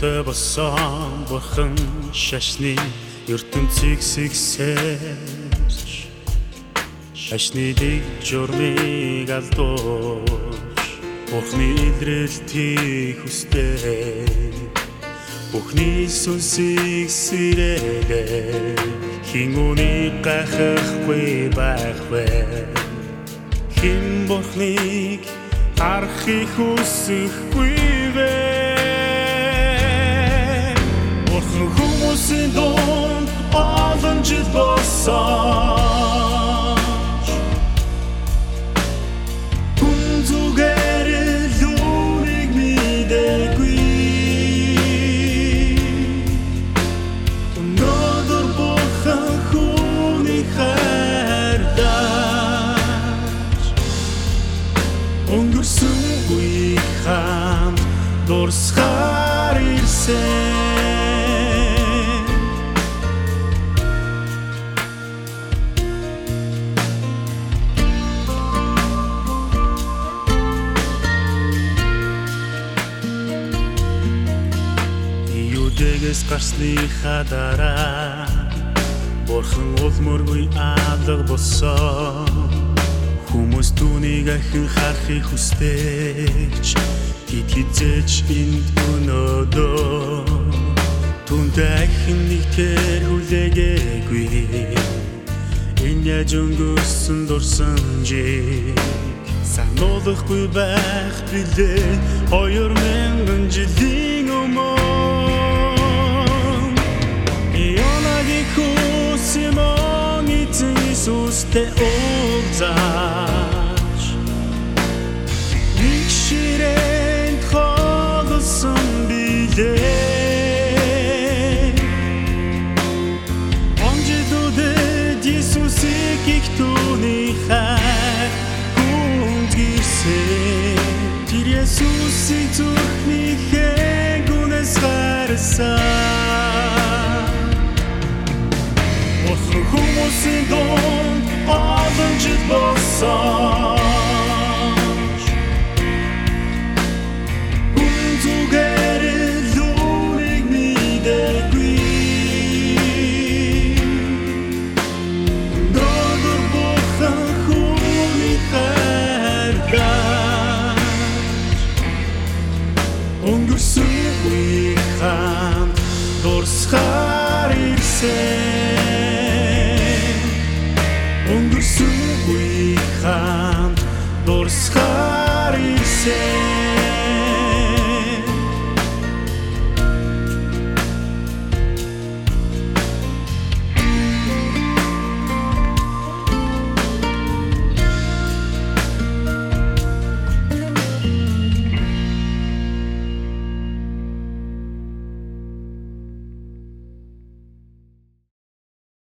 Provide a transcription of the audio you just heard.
дуртай болсон бурхан шашны ертөнцийг сэгсэж шашны дэг журмыг алдууж бурхны илрэлтийг хүсдэг бүхний сүнсийг сэрээгээ хин үнийг гахахгүй байх вэ хин бурхныг харахыг хүсэхгүй Өнгөрсөн үеийг хам дурсахаар ирсэн. Юудэгээс гарсныхаа дараа Бурхан ул мөргүй алга болсон Хүмүүс түүнийг ахин харахыг хүсдэж Тэд хизээж энд өнөөдөө Түүнтэй ахин нэг тэр хүлээгээгүй. Энэ яаж өнгөрсөн дурсан жиг? Сануулахгүй байх билээ Хоёр мянган жилийн өмнө. Ионагийн хүсэмон эзэн Иесустэй Онжидүүдэд Иесусыг их түүний хайр хүнд гисэн Тэр Иесусыг зүрхнийхээ гүнээс харсан Бурхан хүмүүсийн дунд олон жил болсон gaan.